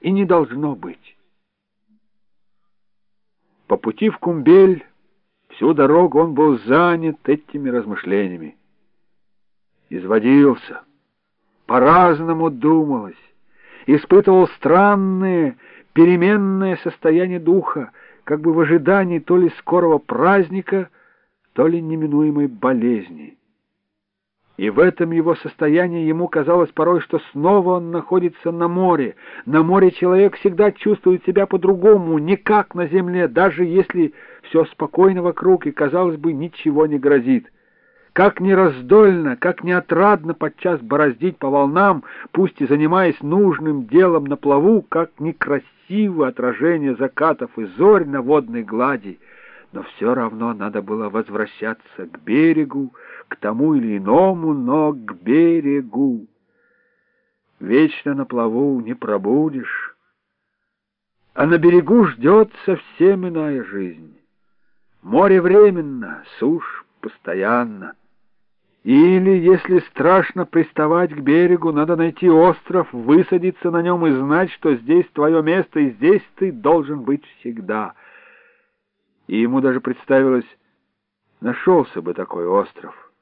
и не должно быть. По пути в Кумбель всю дорогу он был занят этими размышлениями. Изводился, по-разному думалось, испытывал странное, переменное состояние духа, как бы в ожидании то ли скорого праздника, то ли неминуемой болезни. И в этом его состоянии ему казалось порой, что снова он находится на море. На море человек всегда чувствует себя по-другому, не как на земле, даже если все спокойно вокруг и, казалось бы, ничего не грозит. Как нераздольно, как неотрадно подчас бороздить по волнам, пусть и занимаясь нужным делом на плаву, как некрасиво отражение закатов и зорь на водной глади но все равно надо было возвращаться к берегу, к тому или иному, но к берегу. Вечно на плаву не пробудешь, а на берегу ждет совсем иная жизнь. Море временно, сушь постоянно. Или, если страшно приставать к берегу, надо найти остров, высадиться на нем и знать, что здесь твое место, и здесь ты должен быть всегда — и ему даже представилось, нашелся бы такой остров.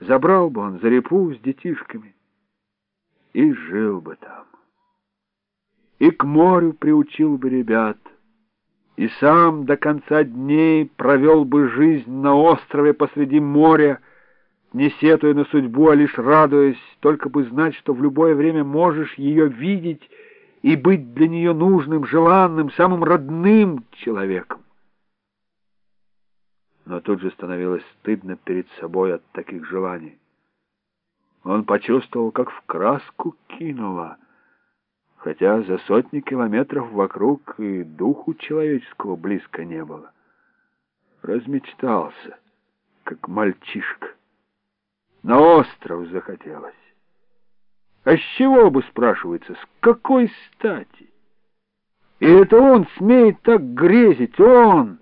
Забрал бы он Зарепу с детишками и жил бы там. И к морю приучил бы ребят, и сам до конца дней провел бы жизнь на острове посреди моря, не сетуя на судьбу, а лишь радуясь, только бы знать, что в любое время можешь ее видеть и быть для нее нужным, желанным, самым родным человеком но тут же становилось стыдно перед собой от таких желаний. Он почувствовал, как в краску кинуло, хотя за сотни километров вокруг и духу человеческого близко не было. Размечтался, как мальчишка. На остров захотелось. А с чего бы, спрашивается, с какой стати? И это он смеет так грезить, он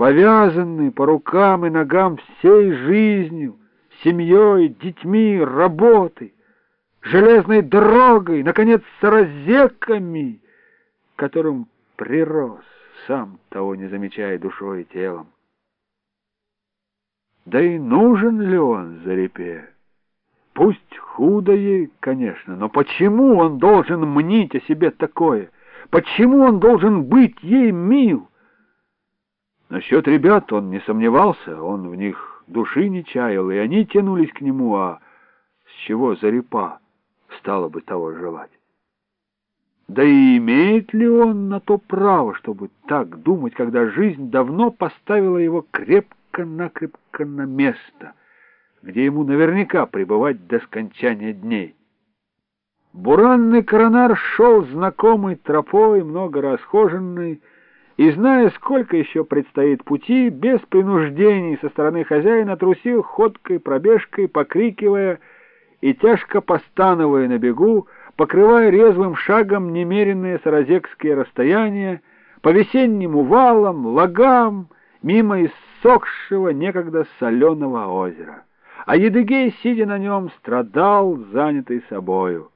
повязанный по рукам и ногам всей жизнью, семьей, детьми, работой, железной дорогой, наконец, с разеками, которым прирос, сам того не замечая душой и телом. Да и нужен ли он Зарипе? Пусть худо ей, конечно, но почему он должен мнить о себе такое? Почему он должен быть ей мил? Насчет ребят он не сомневался, он в них души не чаял, и они тянулись к нему, а с чего Зарипа стало бы того желать? Да и имеет ли он на то право, чтобы так думать, когда жизнь давно поставила его крепко-накрепко на место, где ему наверняка пребывать до скончания дней? Буранный коронар шел знакомой тропой, много расхоженной, и, зная, сколько еще предстоит пути, без принуждений со стороны хозяина трусил ходкой, пробежкой, покрикивая и тяжко постановая на бегу, покрывая резвым шагом немеренные саразекские расстояния, по весеннему валам, лагам, мимо иссохшего некогда соленого озера. А Едыгей, сидя на нем, страдал, занятый собою.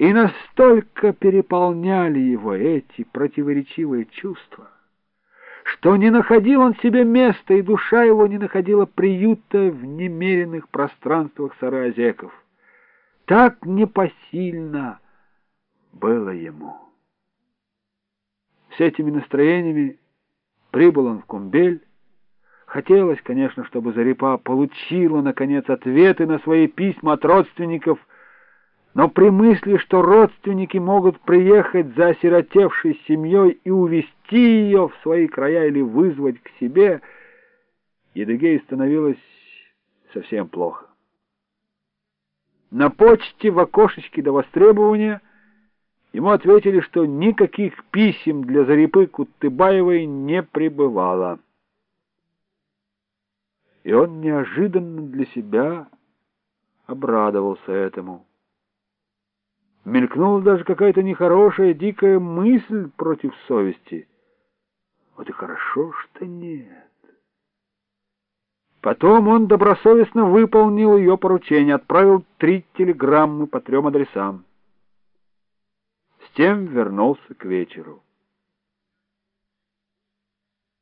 И настолько переполняли его эти противоречивые чувства, что не находил он себе места, и душа его не находила приюта в немеренных пространствах саразеков. Так непосильно было ему. С этими настроениями прибыл он в Кумбель. Хотелось, конечно, чтобы Зарипа получила, наконец, ответы на свои письма от родственников — но при мысли, что родственники могут приехать за осиротевшей семьей и увезти ее в свои края или вызвать к себе, Едыгей становилось совсем плохо. На почте в окошечке до востребования ему ответили, что никаких писем для Зарипы Кутыбаевой не прибывало. И он неожиданно для себя обрадовался этому. Мелькнула даже какая-то нехорошая, дикая мысль против совести. Вот и хорошо, что нет. Потом он добросовестно выполнил ее поручение, отправил три телеграммы по трем адресам. С совсем вернулся к вечеру.